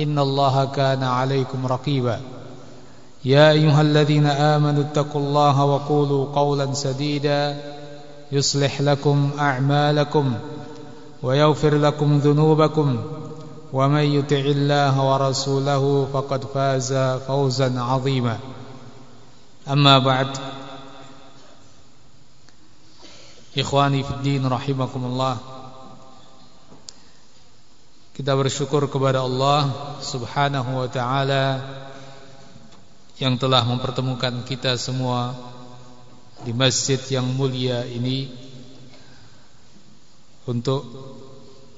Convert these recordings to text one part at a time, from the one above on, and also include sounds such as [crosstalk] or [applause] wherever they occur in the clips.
إن الله كان عليكم رقيبا. يا أيها الذين آمنوا اتقوا الله وقولوا قولا سديدا. يصلح لكم أعمالكم ويغفر لكم ذنوبكم. ومن يطع الله ورسوله فقد فاز فوزا عظيما. أما بعد إخواني في الدين رحمكم الله Kita bersyukur kepada Allah Subhanahu wa taala yang telah mempertemukan kita semua di masjid yang mulia ini untuk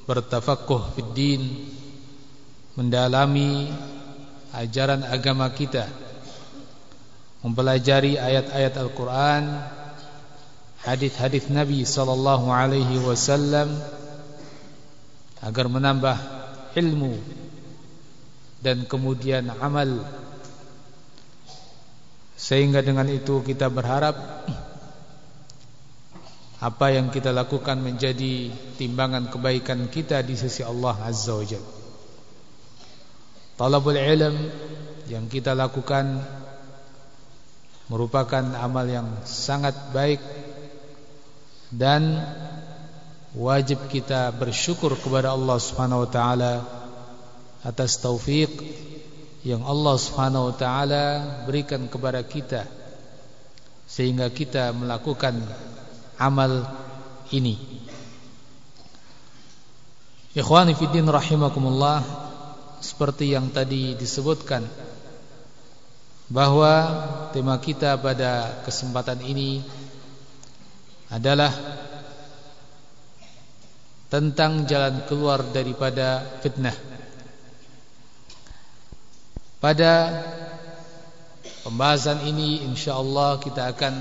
bertafakuh fid din, mendalami ajaran agama kita, mempelajari ayat-ayat Al-Qur'an, hadis-hadis Nabi sallallahu alaihi wasallam agar menambah ilmu dan kemudian amal sehingga dengan itu kita berharap apa yang kita lakukan menjadi timbangan kebaikan kita di sisi Allah Azza wa Jalla. Talabul ilm yang kita lakukan merupakan amal yang sangat baik dan wajib kita bersyukur kepada Allah Subhanahu wa taala atas taufik yang Allah Subhanahu wa taala berikan kepada kita sehingga kita melakukan amal ini. Ikhwani fi din rahimakumullah seperti yang tadi disebutkan bahwa tema kita pada kesempatan ini adalah tentang jalan keluar daripada fitnah. Pada pembahasan ini insyaallah kita akan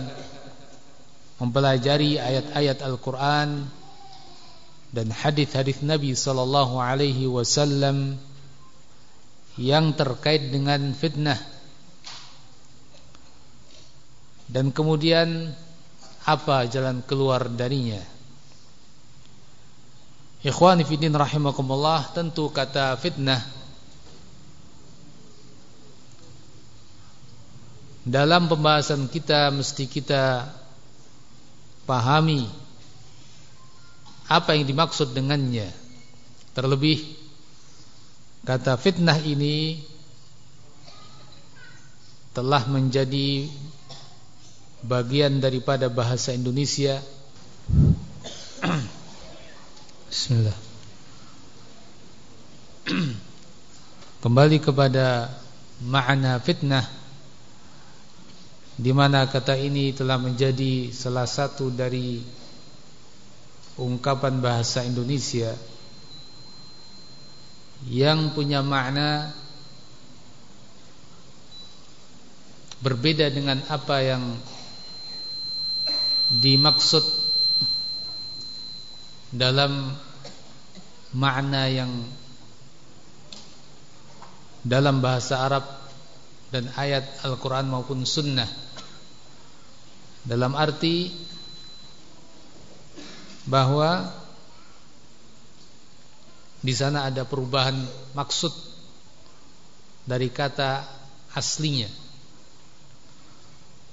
mempelajari ayat-ayat Al-Qur'an dan hadis-hadis Nabi sallallahu alaihi wasallam yang terkait dengan fitnah. Dan kemudian apa jalan keluar darinya? Ikhwani fiddin rahimakumullah tentu kata fitnah dalam pembahasan kita mesti kita pahami apa yang dimaksud dengannya. Terlebih kata fitnah ini telah menjadi bagian daripada bahasa Indonesia [clears throat] Bismillah. Kembali kepada makna fitnah di mana kata ini telah menjadi salah satu dari ungkapan bahasa Indonesia yang punya makna berbeda dengan apa yang dimaksud dalam makna yang dalam bahasa Arab dan ayat Al-Quran maupun Sunnah. Dalam arti bahwa di sana ada perubahan maksud dari kata aslinya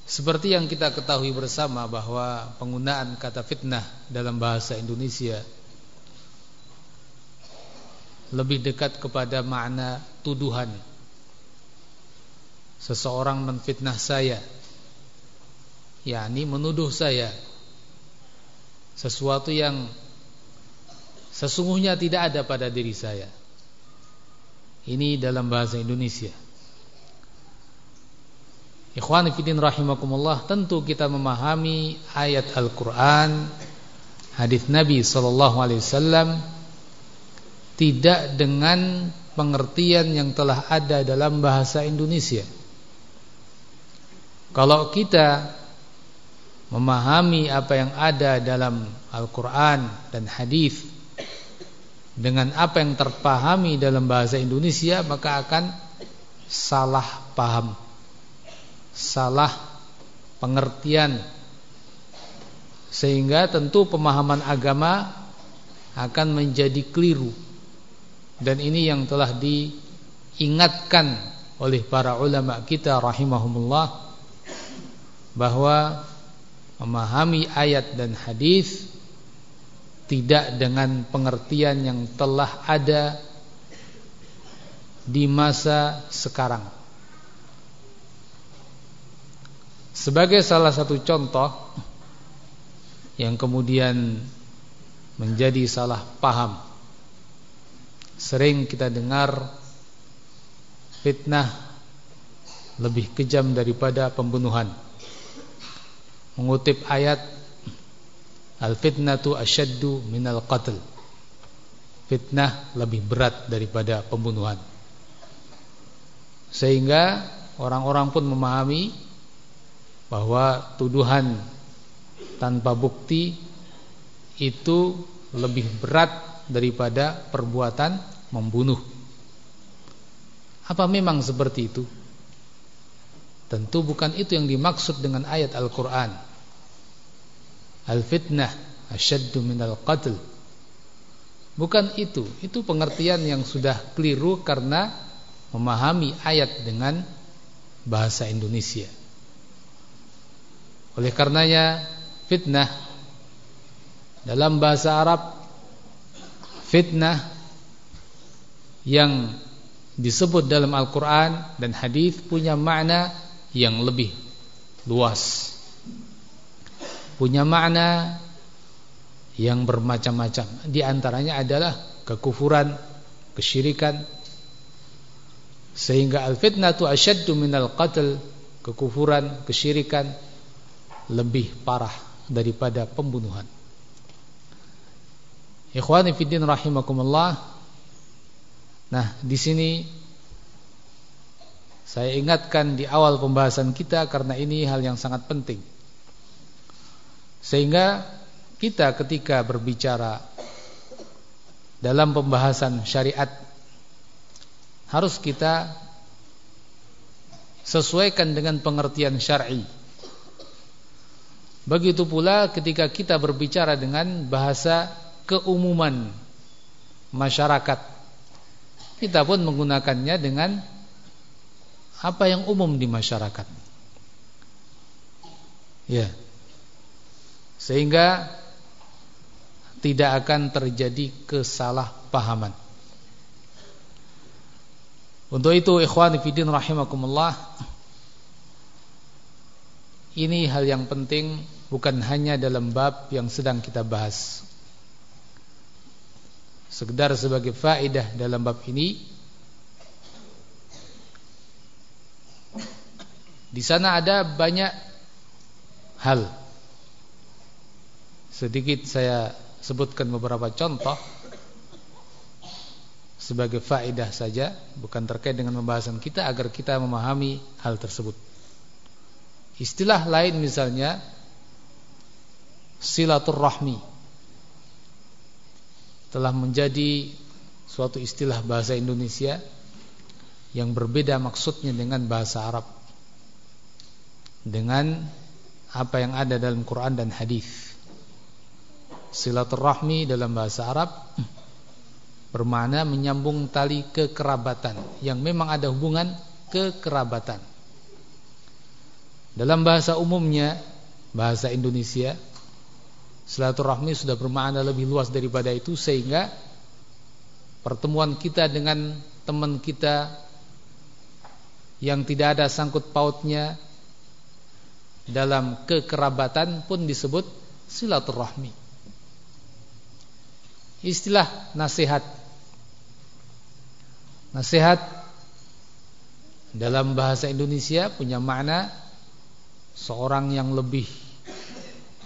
seperti yang kita ketahui bersama bahwa penggunaan kata fitnah dalam bahasa Indonesia lebih dekat kepada makna tuduhan. Seseorang menfitnah saya, yakni menuduh saya sesuatu yang sesungguhnya tidak ada pada diri saya. Ini dalam bahasa Indonesia. Ikhwan fillah rahimakumullah, tentu kita memahami ayat Al-Qur'an, hadis Nabi sallallahu alaihi wasallam tidak dengan pengertian yang telah ada dalam bahasa Indonesia. Kalau kita memahami apa yang ada dalam Al-Quran dan hadis dengan apa yang terpahami dalam bahasa Indonesia maka akan salah paham, salah pengertian sehingga tentu pemahaman agama akan menjadi keliru dan ini yang telah diingatkan oleh para ulama kita rahimahumullah bahwa memahami ayat dan hadis tidak dengan pengertian yang telah ada di masa sekarang. Sebagai salah satu contoh yang kemudian menjadi salah paham Sering kita dengar fitnah lebih kejam daripada pembunuhan. Mengutip ayat Al-fitnatu asyaddu minal qatl. Fitnah lebih berat daripada pembunuhan. Sehingga orang-orang pun memahami bahwa tuduhan tanpa bukti itu lebih berat daripada perbuatan membunuh. Apa memang seperti itu? Tentu bukan itu yang dimaksud dengan ayat Al-Quran. Al-fitnah asyaddu minal qatl. Bukan itu. Itu pengertian yang sudah keliru karena memahami ayat dengan bahasa Indonesia. Oleh karenanya fitnah dalam bahasa Arab fitnah yang disebut dalam Al-Quran dan hadis punya makna yang lebih luas. Punya makna yang bermacam-macam. Di antaranya adalah kekufuran kesyirikan. Sehingga al-fitnatu asyaddu minal qatl kekufuran kesyirikan lebih parah daripada pembunuhan Ikhwani fiddin rahimakumullah. Nah, di sini saya ingatkan di awal pembahasan kita karena ini hal yang sangat penting. Sehingga kita ketika berbicara dalam pembahasan syariat harus kita sesuaikan dengan pengertian syar'i. Begitu pula ketika kita berbicara dengan bahasa keumuman masyarakat. Kita pun menggunakannya dengan apa yang umum di masyarakat. Ya. Sehingga tidak akan terjadi kesalahpahaman. Untuk itu ikhwan fillah rahimakumullah ini hal yang penting bukan hanya dalam bab yang sedang kita bahas. Sekedar sebagai faedah dalam bab ini di sana ada banyak hal. Sedikit saya sebutkan beberapa contoh sebagai faedah saja bukan terkait dengan pembahasan kita agar kita memahami hal tersebut. Istilah lain misalnya silaturrahmi telah menjadi suatu istilah bahasa Indonesia yang berbeda maksudnya dengan bahasa Arab dengan apa yang ada dalam Quran dan hadis. Silaturahmi dalam bahasa Arab bermakna menyambung tali kekerabatan yang memang ada hubungan kekerabatan. Dalam bahasa umumnya bahasa Indonesia Silaturahmi sudah bermakna lebih luas daripada itu sehingga pertemuan kita dengan teman kita yang tidak ada sangkut pautnya dalam kekerabatan pun disebut silaturahmi. Istilah nasihat. Nasihat dalam bahasa Indonesia punya makna seorang yang lebih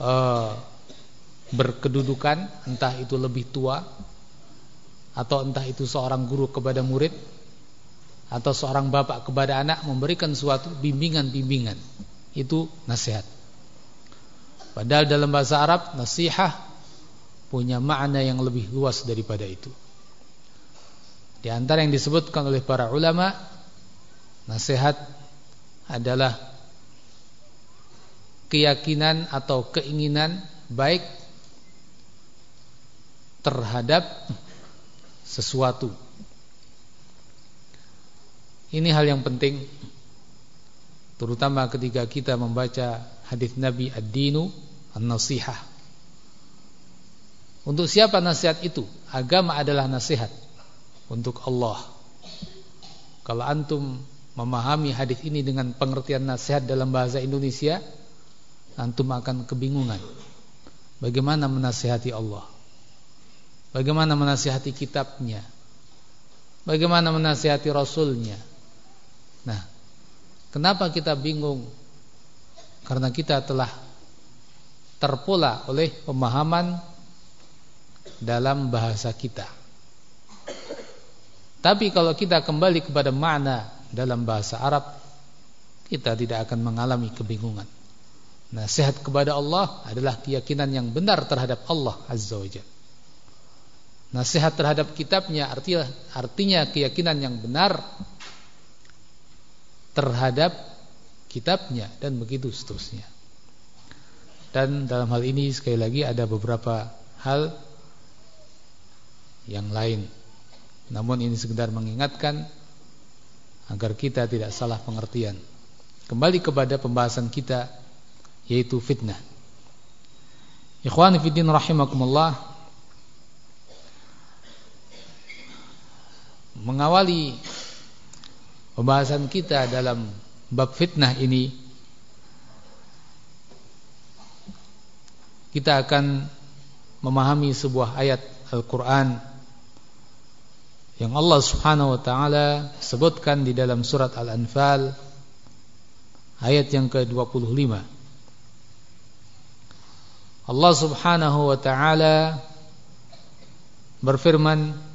uh, berkedudukan, entah itu lebih tua atau entah itu seorang guru kepada murid atau seorang bapak kepada anak memberikan suatu bimbingan-bimbingan. Itu nasihat. Padahal dalam bahasa Arab nasihat punya makna yang lebih luas daripada itu. Di antara yang disebutkan oleh para ulama nasihat adalah keyakinan atau keinginan baik terhadap sesuatu. Ini hal yang penting terutama ketika kita membaca hadis Nabi ad-dinu an-nasihah. Untuk siapa nasihat itu? Agama adalah nasihat untuk Allah. Kalau antum memahami hadis ini dengan pengertian nasihat dalam bahasa Indonesia, antum akan kebingungan. Bagaimana menasihati Allah? Bagaimana menasihati kitabnya? Bagaimana menasihati rasulnya? Nah Kenapa kita bingung? Karena kita telah Terpola oleh pemahaman Dalam bahasa kita. Tapi kalau kita kembali kepada makna Dalam bahasa Arab Kita tidak akan mengalami kebingungan. Nasihat kepada Allah adalah keyakinan yang benar terhadap Allah Azza wa Jalla Nasihat terhadap kitabnya artinya, artinya keyakinan yang benar terhadap kitabnya dan begitu seterusnya. Dan dalam hal ini sekali lagi ada beberapa hal yang lain. Namun ini sekedar mengingatkan agar kita tidak salah pengertian. Kembali kepada pembahasan kita yaitu fitnah. Ikhwani fiddin rahimakumullah mengawali pembahasan kita dalam bab fitnah ini kita akan memahami sebuah ayat Al-Qur'an yang Allah Subhanahu wa taala sebutkan di dalam surat Al-Anfal ayat yang ke-25 Allah Subhanahu wa taala berfirman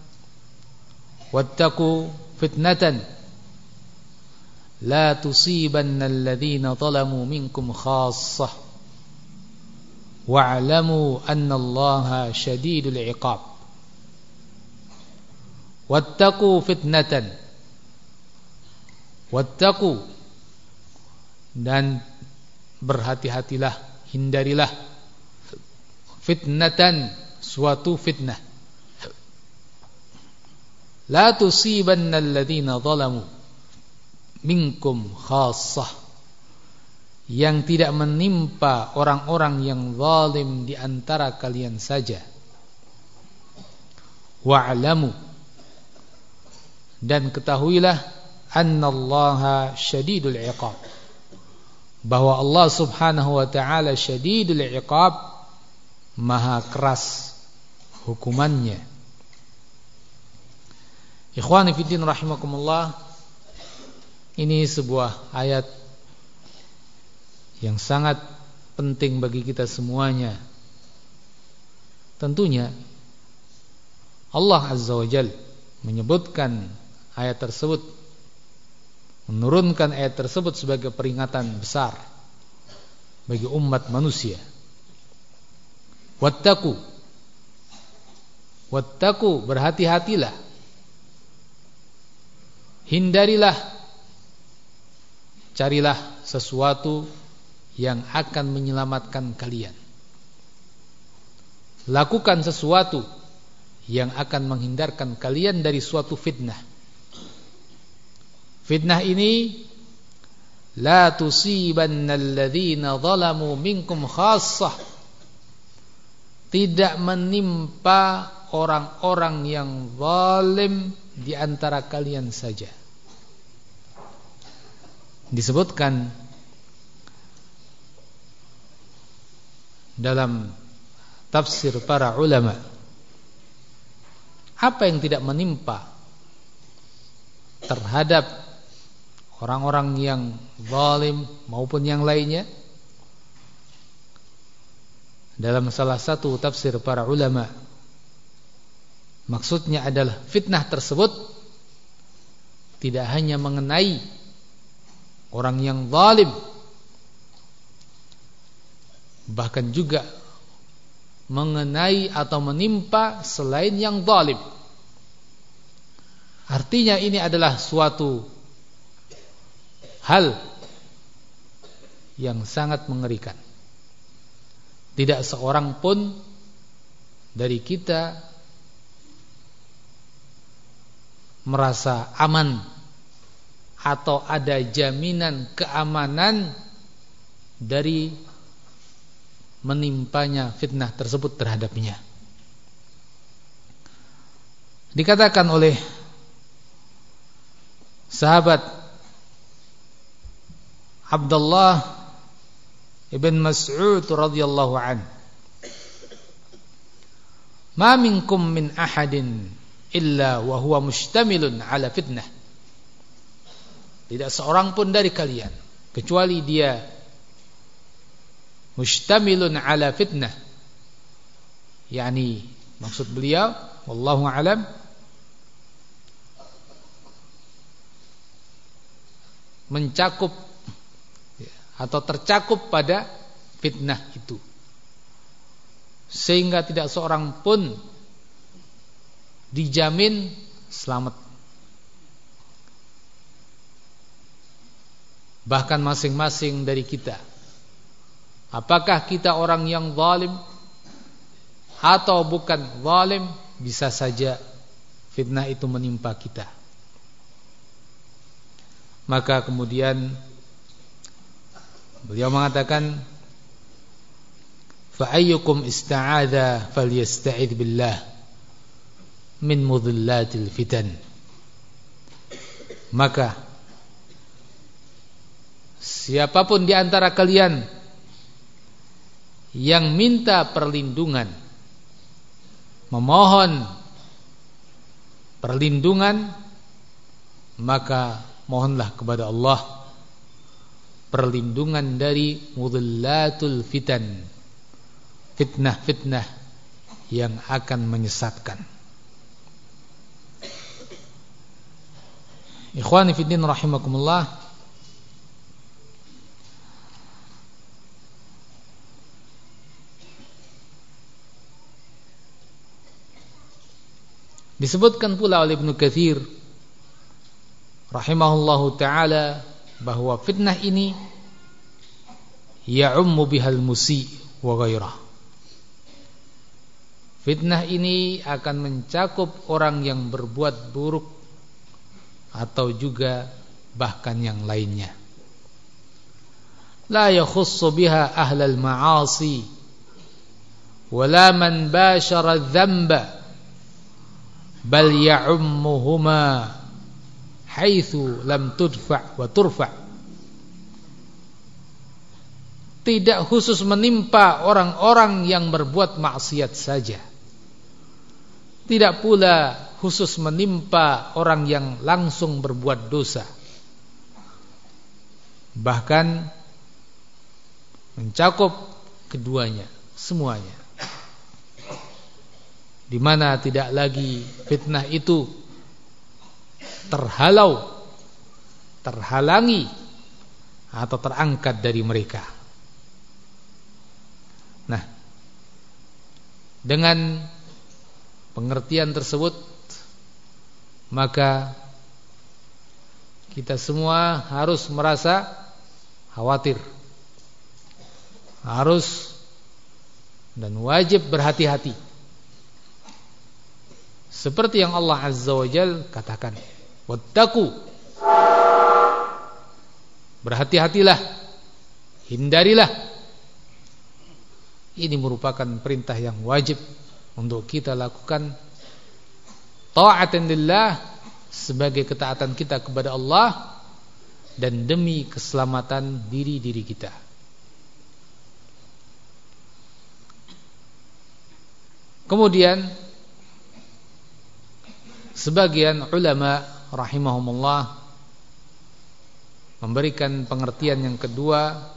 واتقوا فتنة لا تصيبن الذين ظلموا منكم خاصة واعلموا أن الله شديد العقاب. واتقوا فتنة واتقوا dan berhati-hatilah hindarilah fitnatan suatu fitnah. La tusibanna alladhina zalamu minkum khassah. Yang tidak menimpa orang-orang yang zalim di antara kalian saja. Wa'lamu. Dan ketahuilah annallaha syadidul iqab. Bahwa Allah Subhanahu wa taala syadidul iqab maha keras hukumannya Ikhwani fiddin rahimakumullah Ini sebuah ayat Yang sangat penting bagi kita semuanya. Tentunya Allah Azza wa Jal Menyebutkan ayat tersebut Menurunkan ayat tersebut sebagai peringatan besar Bagi umat manusia. Wattaku Wattaku berhati-hatilah Hindarilah. Carilah sesuatu yang akan menyelamatkan kalian. Lakukan sesuatu yang akan menghindarkan kalian dari suatu fitnah. Fitnah ini La tusibanna alladhina zalamu minkum khassah. Tidak menimpa orang-orang yang zalim di antara kalian saja. Disebutkan dalam tafsir para ulama apa yang tidak menimpa terhadap orang-orang yang zalim maupun yang lainnya dalam salah satu tafsir para ulama maksudnya adalah fitnah tersebut tidak hanya mengenai orang yang zalim bahkan juga mengenai atau menimpa selain yang zalim. Artinya ini adalah suatu hal yang sangat mengerikan. Tidak seorang pun dari kita merasa aman atau ada jaminan keamanan dari menimpanya fitnah tersebut terhadapnya. Dikatakan oleh sahabat Abdullah Ibn Mas'ud radhiyallahu an. Ma minkum min ahadin illa wa huwa mustamilun ala fitnah. Tidak seorang pun dari kalian kecuali dia mustamilun ala fitnah. Yani maksud beliau wallahu alam mencakup atau tercakup pada fitnah itu sehingga tidak seorang pun dijamin selamat. Bahkan masing-masing dari kita. Apakah kita orang yang zalim? Atau bukan zalim bisa saja fitnah itu menimpa kita. Maka kemudian Beliau mengatakan fa ayyukum ista'adha falyasta'id billah min mudhillatil fitan. Maka siapa pun di antara kalian yang minta perlindungan memohon perlindungan maka mohonlah kepada Allah perlindungan dari mudhillatul fitan fitnah-fitnah yang akan menyesatkan Ikhwani fiddin rahimakumullah Disebutkan pula oleh Ibnu Katsir rahimahullahu taala bahwa fitnah ini ya'ummu bihal musi wa ghairah. Fitnah ini akan mencakup orang yang berbuat buruk atau juga bahkan yang lainnya. La yakhussu biha ahlal ma'asi wala man bashara dhanba bal ya'ummuhuma haitsu lam tudfa wa turfa tidak khusus menimpa orang-orang yang berbuat maksiat saja tidak pula khusus menimpa orang yang langsung berbuat dosa. Bahkan mencakup keduanya semuanya. Di mana tidak lagi fitnah itu terhalau terhalangi atau terangkat dari mereka. Nah dengan pengertian tersebut maka kita semua harus merasa khawatir. Harus dan wajib berhati-hati. Seperti yang Allah Azza wa Jal katakan Wattaku Berhati-hatilah Hindarilah. Ini merupakan perintah yang wajib untuk kita lakukan taatan lillah sebagai ketaatan kita kepada Allah dan demi keselamatan diri-diri kita. Kemudian sebagian ulama rahimahumullah memberikan pengertian yang kedua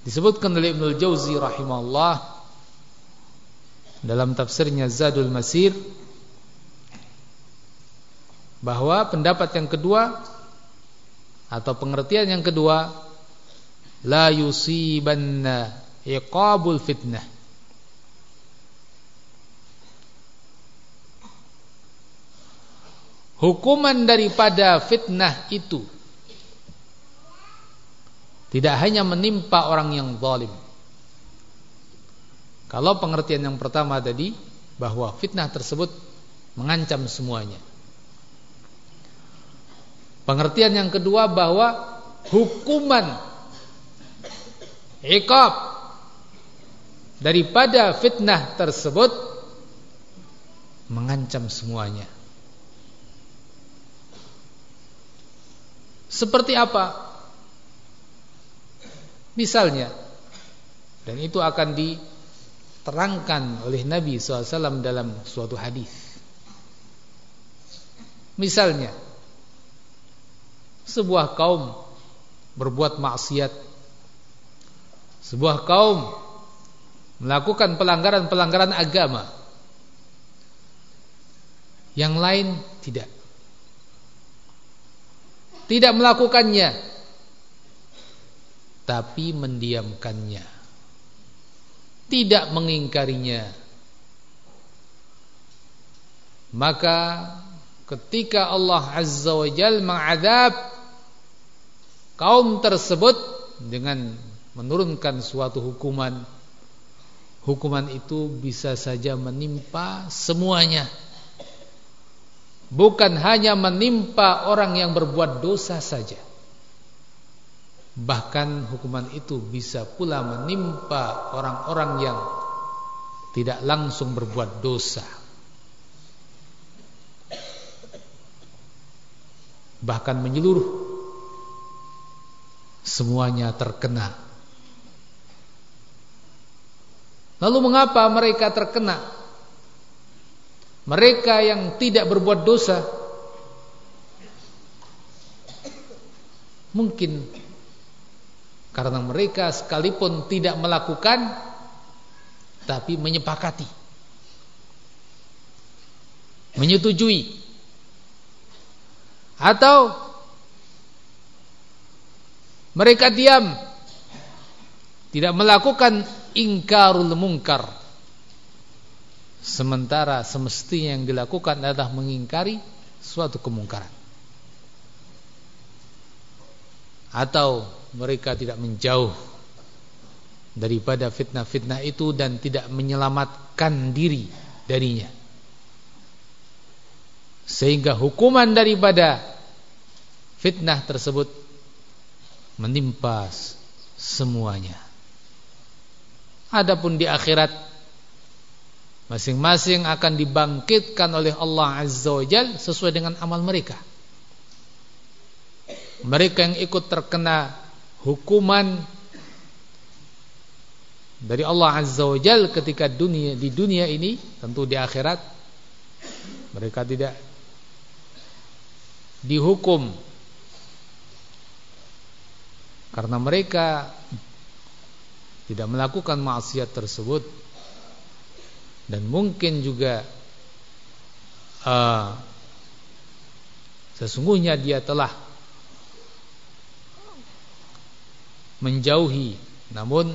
disebutkan oleh Ibnu Jauzi rahimahullah dalam tafsirnya Zadul Masir bahwa pendapat yang kedua atau pengertian yang kedua la yusibanna iqabul fitnah hukuman daripada fitnah itu tidak hanya menimpa orang yang zalim. Kalau pengertian yang pertama tadi bahwa fitnah tersebut mengancam semuanya. Pengertian yang kedua bahwa hukuman iqab daripada fitnah tersebut mengancam semuanya. Seperti apa? Misalnya dan itu akan diterangkan oleh Nabi SAW dalam suatu hadis. Misalnya sebuah kaum berbuat maksiat, sebuah kaum melakukan pelanggaran-pelanggaran agama, yang lain tidak, tidak melakukannya tapi mendiamkannya tidak mengingkarinya. Maka ketika Allah Azza wa Jal mengadab kaum tersebut dengan menurunkan suatu hukuman hukuman itu bisa saja menimpa semuanya. Bukan hanya menimpa orang yang berbuat dosa saja Bahkan hukuman itu bisa pula menimpa orang-orang yang tidak langsung berbuat dosa. Bahkan menyeluruh semuanya terkena. Lalu mengapa mereka terkena? Mereka yang tidak berbuat dosa mungkin karena mereka sekalipun tidak melakukan tapi menyepakati. Menyetujui. Atau mereka diam tidak melakukan ingkarul mungkar. Sementara semestinya yang dilakukan adalah mengingkari suatu kemungkaran. Atau mereka tidak menjauh daripada fitnah-fitnah itu dan tidak menyelamatkan diri darinya. Sehingga hukuman daripada fitnah tersebut menimpa semuanya. Adapun di akhirat masing-masing akan dibangkitkan oleh Allah Azza wa Jal sesuai dengan amal mereka mereka yang ikut terkena hukuman dari Allah Azza wa Jal ketika dunia di dunia ini tentu di akhirat mereka tidak dihukum. Karena mereka tidak melakukan maksiat tersebut. Dan mungkin juga uh, sesungguhnya dia telah menjauhi. Namun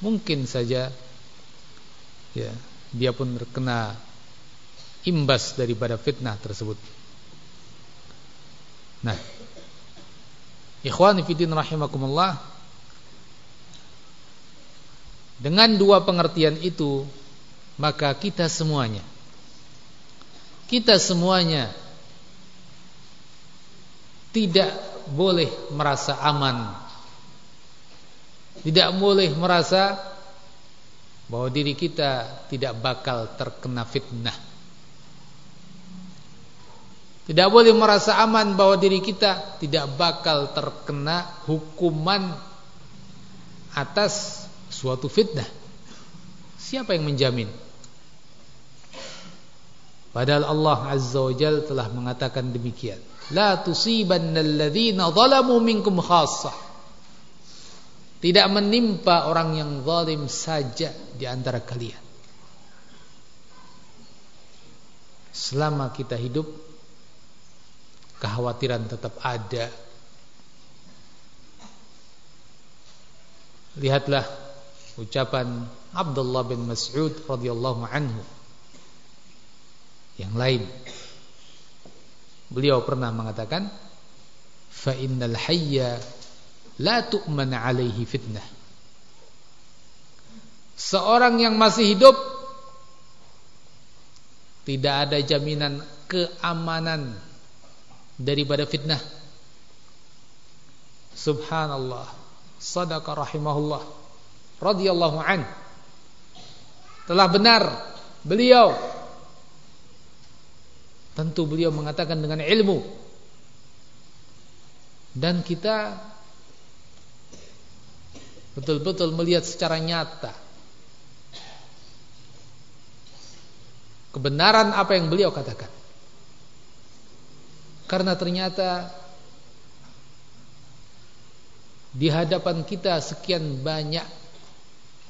mungkin saja ya dia pun terkena imbas daripada fitnah tersebut. Nah ikhwan fillah rahimakumullah dengan dua pengertian itu maka kita semuanya kita semuanya tidak boleh merasa aman tidak boleh merasa bahwa diri kita tidak bakal terkena fitnah. Tidak boleh merasa aman bahwa diri kita tidak bakal terkena hukuman atas suatu fitnah. Siapa yang menjamin? Padahal Allah Azza wa Jalla telah mengatakan demikian. La tusibannal ladzina zalamu minkum khassah. Tidak menimpa orang yang zalim saja di antara kalian. Selama kita hidup kekhawatiran tetap ada. Lihatlah ucapan Abdullah bin Mas'ud radhiyallahu anhu yang lain. Beliau pernah mengatakan, "Fa innal hayya la tu'man 'alaihi fitnah." Seorang yang masih hidup tidak ada jaminan keamanan daripada fitnah. Subhanallah. Sadaqa rahimahullah radhiyallahu an. Telah benar beliau tentu beliau mengatakan dengan ilmu dan kita betul-betul melihat secara nyata kebenaran apa yang beliau katakan karena ternyata di hadapan kita sekian banyak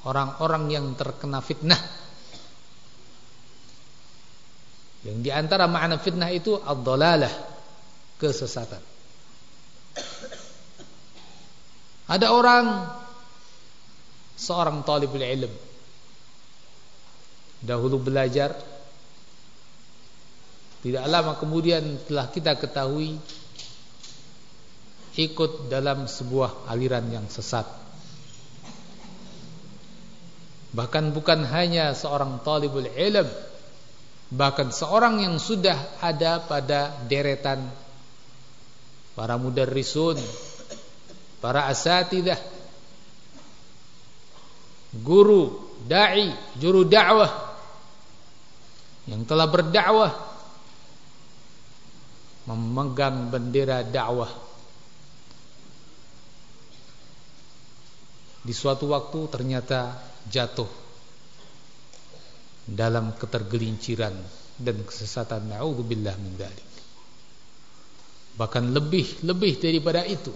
orang-orang yang terkena fitnah. Yang di antara makna fitnah itu ad-dhalalah, kesesatan. Ada orang seorang talibul ilm dahulu belajar tidak lama kemudian telah kita ketahui ikut dalam sebuah aliran yang sesat. Bahkan bukan hanya seorang talibul ilm, bahkan seorang yang sudah ada pada deretan para mudarrisun, para asatidah, guru, dai, juru dakwah yang telah berdakwah memegang bendera dakwah. Di suatu waktu ternyata jatuh dalam ketergelinciran dan kesesatan. Naudzubillah min dzalik bahkan lebih lebih daripada itu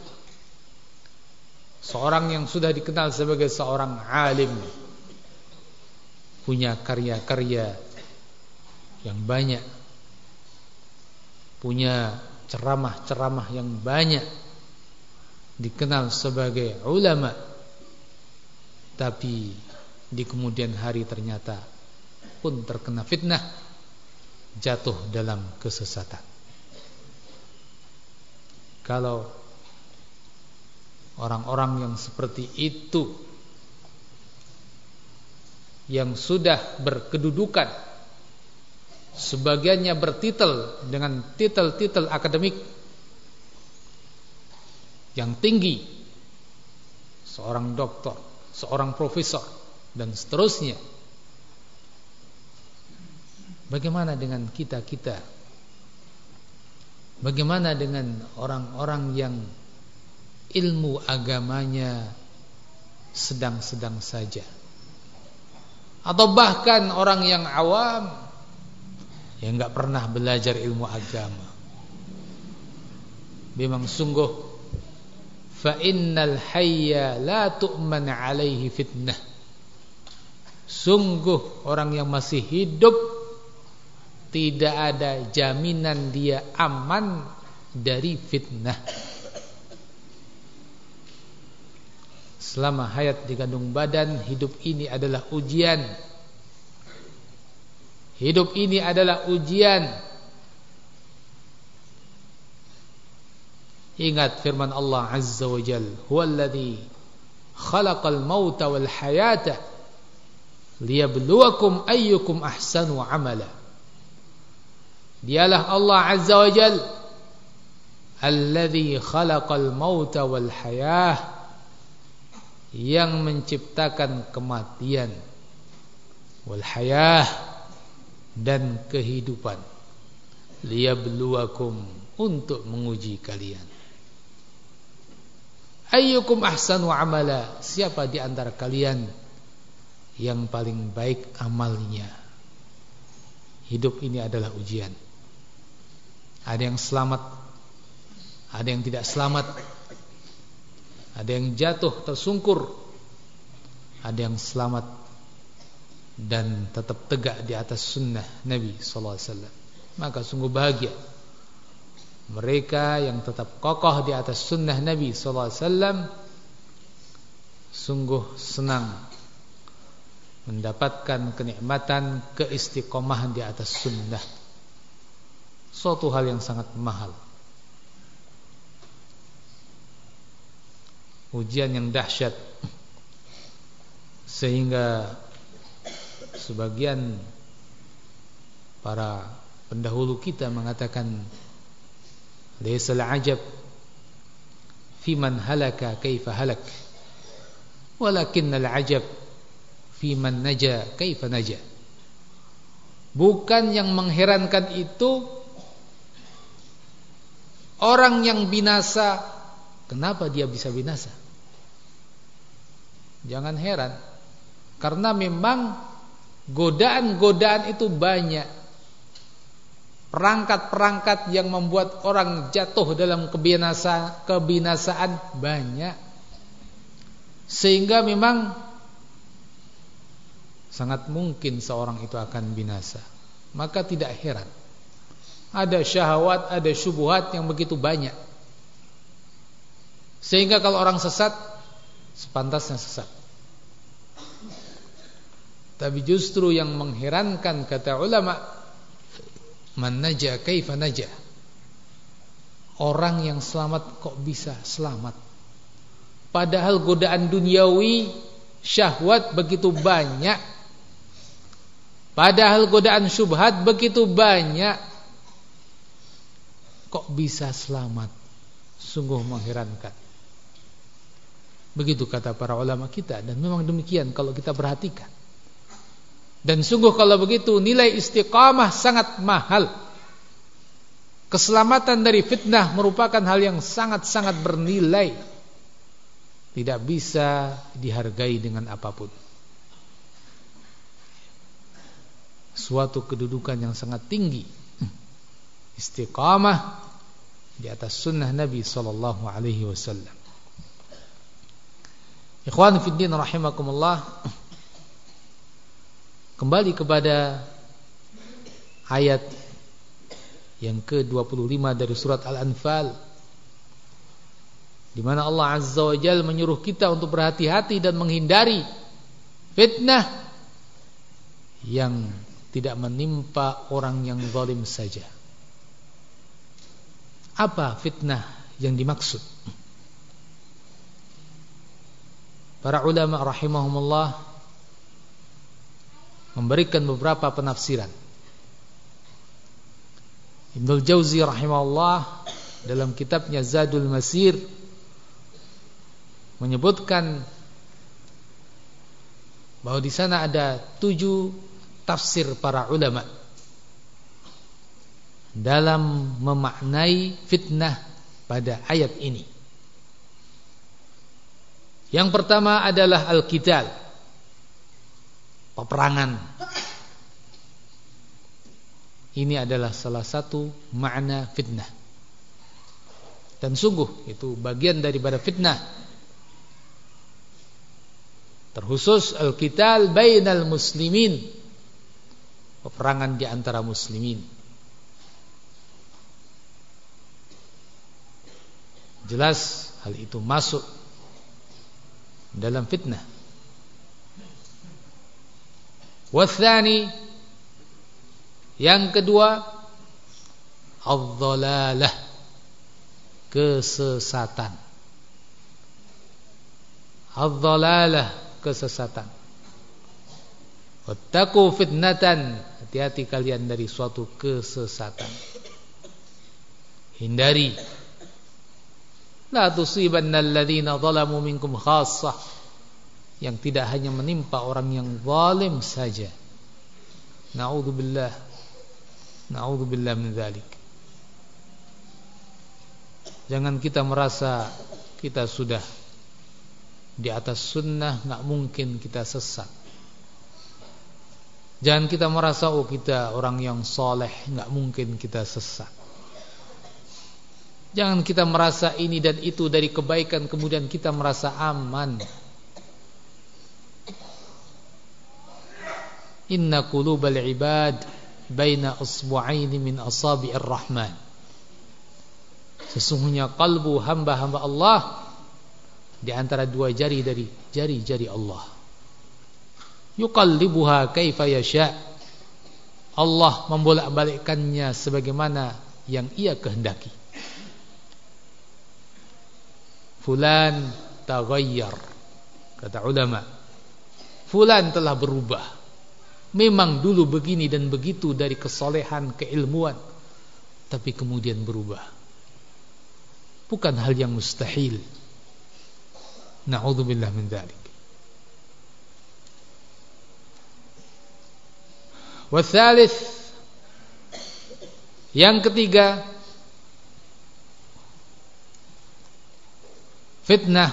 seorang yang sudah dikenal sebagai seorang alim. Punya karya-karya yang banyak. Punya ceramah-ceramah yang banyak. Dikenal sebagai ulama. Tapi di kemudian hari ternyata pun terkena fitnah. Jatuh dalam kesesatan. Kalau orang-orang yang seperti itu yang sudah berkedudukan Sebagiannya bertitel dengan titel-titel akademik yang tinggi. Seorang doktor, seorang profesor dan seterusnya. Bagaimana dengan kita-kita? Bagaimana dengan orang-orang yang ilmu agamanya sedang-sedang saja? Atau bahkan orang yang awam yang enggak pernah belajar ilmu agama. Memang sungguh fa innal hayya la tu'man alaihi fitnah. Sungguh orang yang masih hidup tidak ada jaminan dia aman dari fitnah. Selama hayat di kandung badan, hidup ini adalah ujian Hidup ini adalah ujian. Ingat firman Allah Azza wa Jal, "Huwallazi khalaqal mauta wal hayata liyabluwakum ayyukum ahsanu amala." Dialah Allah Azza wa Jal Alladhi khalaqal mauta wal hayah yang menciptakan kematian wal hayah dan kehidupan. Liyabluwakum untuk menguji kalian. Ayyukum ahsanu amala? Siapa di antara kalian yang paling baik amalnya? Hidup ini adalah ujian. Ada yang selamat ada yang tidak selamat ada yang jatuh tersungkur. Ada yang selamat dan tetap tegak di atas sunnah Nabi wasallam. Maka sungguh bahagia mereka yang tetap kokoh di atas sunnah Nabi wasallam sungguh senang mendapatkan kenikmatan keistiqomahan di atas sunnah. Suatu hal yang sangat mahal ujian yang dahsyat. Sehingga sebagian para pendahulu kita mengatakan laisal ajab fi man halaka kaifa halak. Walakinnal ajab fi man naja kaifa naja. Bukan yang mengherankan itu orang yang binasa. Kenapa dia bisa binasa jangan heran. Karena memang godaan-godaan itu banyak. Perangkat-perangkat yang membuat orang jatuh dalam kebinasa, kebinasaan banyak. Sehingga memang sangat mungkin seorang itu akan binasa. Maka tidak heran. Ada syahwat, ada syubhat yang begitu banyak. Sehingga kalau orang sesat sepantasnya sesat. Tapi justru yang mengherankan kata ulama Man naja kaifa naja Orang yang selamat kok bisa selamat? Padahal godaan duniawi Syahwat begitu banyak. Padahal godaan syubhat begitu banyak. Kok bisa selamat? Sungguh mengherankan Begitu kata para ulama kita Dan memang demikian kalau kita perhatikan dan sungguh kalau begitu nilai istiqamah sangat mahal. Keselamatan dari fitnah merupakan hal yang sangat-sangat bernilai. Tidak bisa dihargai dengan apa pun. Suatu kedudukan yang sangat tinggi. Istiqamah di atas sunnah Nabi sallallahu alaihi wasallam. Ikhwan fi din rahimakumullah. Kembali kepada ayat yang ke-25 dari surat Al-Anfal di mana Allah Azza wa Jalla menyuruh kita untuk berhati-hati dan menghindari fitnah yang tidak menimpa orang yang zalim saja. Apa fitnah yang dimaksud? Para ulama rahimahumullah memberikan beberapa penafsiran. Ibnul Jauzi rahimahullah dalam kitabnya Zadul Masir menyebutkan bahwa di sana ada tujuh tafsir para ulama dalam memaknai fitnah pada ayat ini. Yang pertama adalah al-qital peperangan. Ini adalah salah satu makna fitnah. Dan sungguh itu bagian daripada fitnah. Terkhusus al-qital bainal muslimin. Peperangan di antara muslimin. Jelas hal itu masuk dalam fitnah. Wathani yang kedua Al-dhalalah Kesesatan. Al-dhalalah Kesesatan. Wattaku fitnatan Hati-hati kalian dari suatu kesesatan. Hindari La tusibanna alladhina zalamu minkum khassah yang tidak hanya menimpa orang yang zalim saja Na'udzubillah. Na'udzubillah min dzalik. Jangan kita merasa kita sudah di atas sunnah, nggak mungkin kita sesat. Jangan kita merasa oh kita orang yang soleh, nggak mungkin kita sesat. Jangan kita merasa ini dan itu dari kebaikan kemudian kita merasa aman. Inna qulubal ibad baina usbu'aini min asabi'ir rahman. Sesungguhnya kalbu hamba-hamba Allah di antara dua jari dari jari-jari Allah. Yuqallibuha kaifa yasha. Allah membolak-balikkannya sebagaimana yang ia kehendaki. Fulan taghayyar kata ulama. Fulan telah berubah. Memang dulu begini dan begitu dari kesolehan, keilmuan, tapi kemudian berubah. Bukan hal yang mustahil. Na'udzubillah min dzalik. Wasalith Yang ketiga Fitnah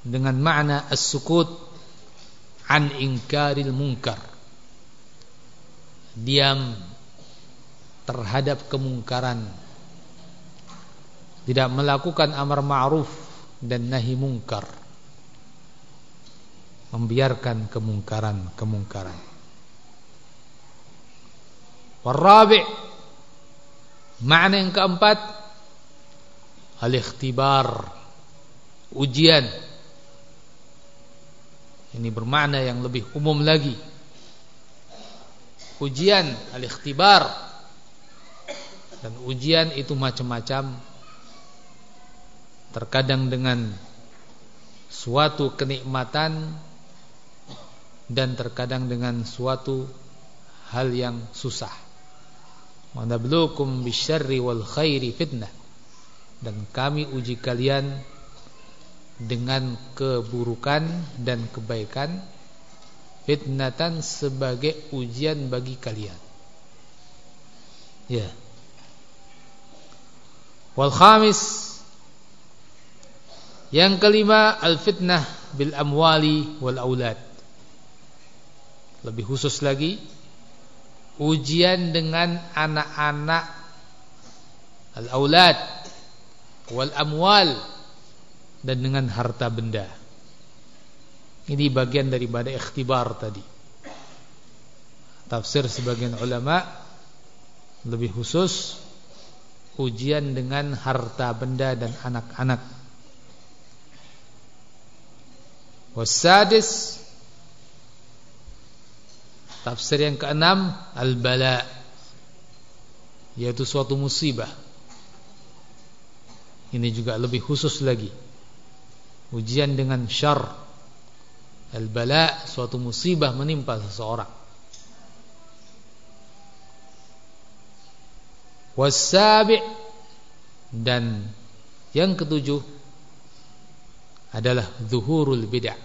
dengan makna as-sukut an ingkaril munkar. Diam terhadap kemungkaran. Tidak melakukan amar ma'ruf dan nahi mungkar. Membiarkan kemungkaran-kemungkaran. Warabi' Makna yang keempat Al-ikhtibar ujian. Ini bermakna yang lebih umum lagi. Ujian al-ikhtibar. Dan ujian itu macam-macam. Terkadang dengan suatu kenikmatan dan terkadang dengan suatu hal yang susah. Wa bisyarri wal khairi fitnah. Dan kami uji kalian dengan keburukan dan kebaikan fitnatan sebagai ujian bagi kalian. Ya. Wal khamis yang kelima al fitnah bil amwali wal aulad. Lebih khusus lagi ujian dengan anak-anak al aulad wal amwal dan dengan harta benda. Ini bagian daripada ikhtibar tadi. Tafsir sebagian ulama lebih khusus ujian dengan harta benda dan anak-anak. Wasadis Tafsir yang keenam Al-bala Yaitu suatu musibah Ini juga lebih khusus lagi ujian dengan syar. Al-bala suatu musibah menimpa seseorang. Wasabi dan yang ketujuh adalah zuhurul bid'ah.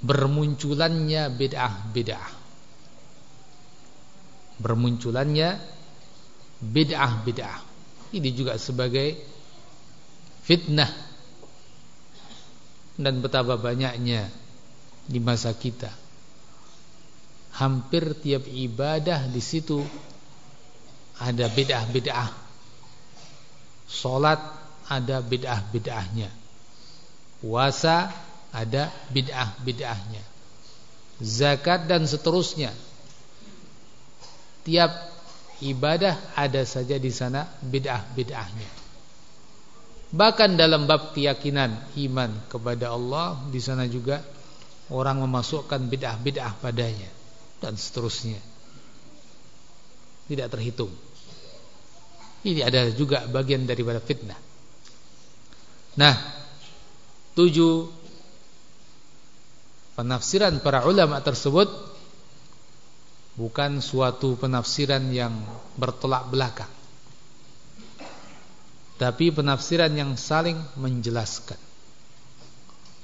Bermunculannya bid'ah-bid'ah bermunculannya bid'ah-bid'ah ini juga sebagai fitnah dan betapa banyaknya di masa kita. Hampir tiap ibadah di situ ada bid'ah-bid'ah. Salat ada bid'ah-bid'ahnya. Puasa ada bid'ah-bid'ahnya. Zakat dan seterusnya. Tiap ibadah ada saja di sana bid'ah-bid'ahnya. Bahkan dalam bab keyakinan iman kepada Allah di sana juga orang memasukkan bid'ah-bid'ah padanya dan seterusnya. Tidak terhitung. Ini adalah juga bagian daripada fitnah. Nah, tujuh penafsiran para ulama tersebut bukan suatu penafsiran yang bertolak belakang tapi penafsiran yang saling menjelaskan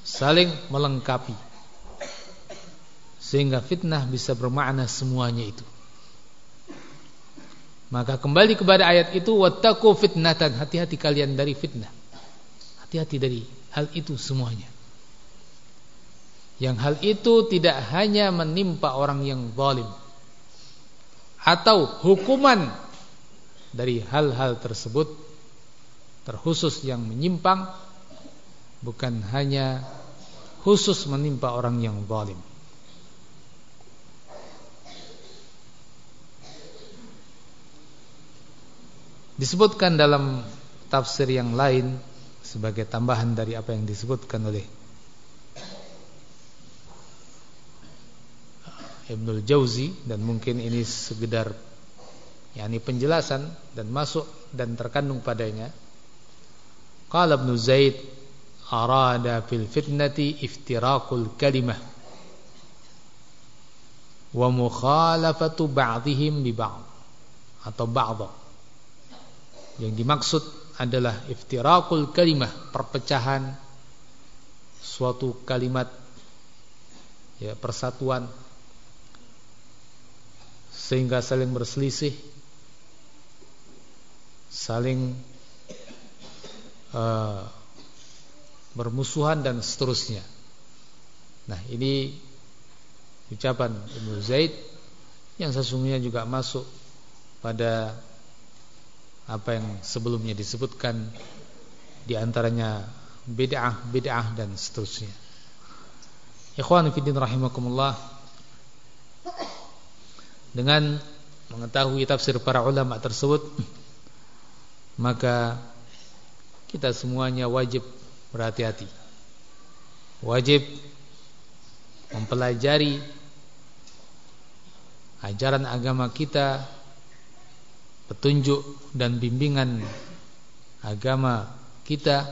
saling melengkapi Sehingga fitnah bisa bermakna semuanya itu. Maka kembali kepada ayat itu wattaqu fitnatan, hati-hati kalian dari fitnah. Hati-hati dari hal itu semuanya. Yang hal itu tidak hanya menimpa orang yang zalim atau hukuman dari hal-hal tersebut terkhusus yang menyimpang bukan hanya khusus menimpa orang yang zalim. Disebutkan dalam tafsir yang lain sebagai tambahan dari apa yang disebutkan oleh Ibnul Jauzi dan mungkin ini sekedar yakni penjelasan dan masuk dan terkandung padanya. Qala Ibnu Zaid arada fil fitnati iftiraqul kalimah wa mukhalafatu ba'dihim bi ba'd atau ba'd. Yang dimaksud adalah iftiraqul kalimah, perpecahan suatu kalimat ya persatuan sehingga saling berselisih saling uh, bermusuhan dan seterusnya. Nah, ini ucapan Ibnu Zaid yang sesungguhnya juga masuk pada apa yang sebelumnya disebutkan di antaranya bid'ah, bid'ah dan seterusnya. Ikhwan fillah rahimakumullah. Dengan mengetahui tafsir para ulama tersebut maka kita semuanya wajib berhati-hati. Wajib mempelajari ajaran agama kita, petunjuk dan bimbingan agama kita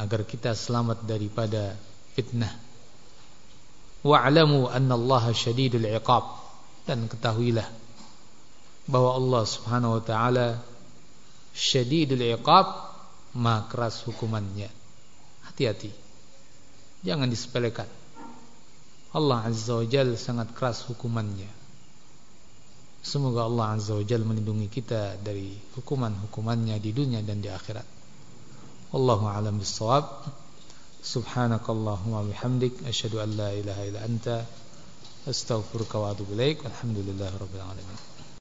agar kita selamat daripada fitnah. Wa'lamu anna Allah syadidul iqab dan ketahuilah bahwa Allah Subhanahu wa taala syadidul iqab ma keras hukumannya. Hati-hati. Jangan disepelekan. Allah azza wa jalla sangat keras hukumannya. Semoga Allah azza wa jalla melindungi kita dari hukuman-hukumannya di dunia dan di akhirat. Wallahu alam bissawab. Subhanakallahumma bihamdik. Asyhadu an la ilaha illa anta. Astaghfiruka wa atubu ilaik. Walhamdulillahi rabbil alamin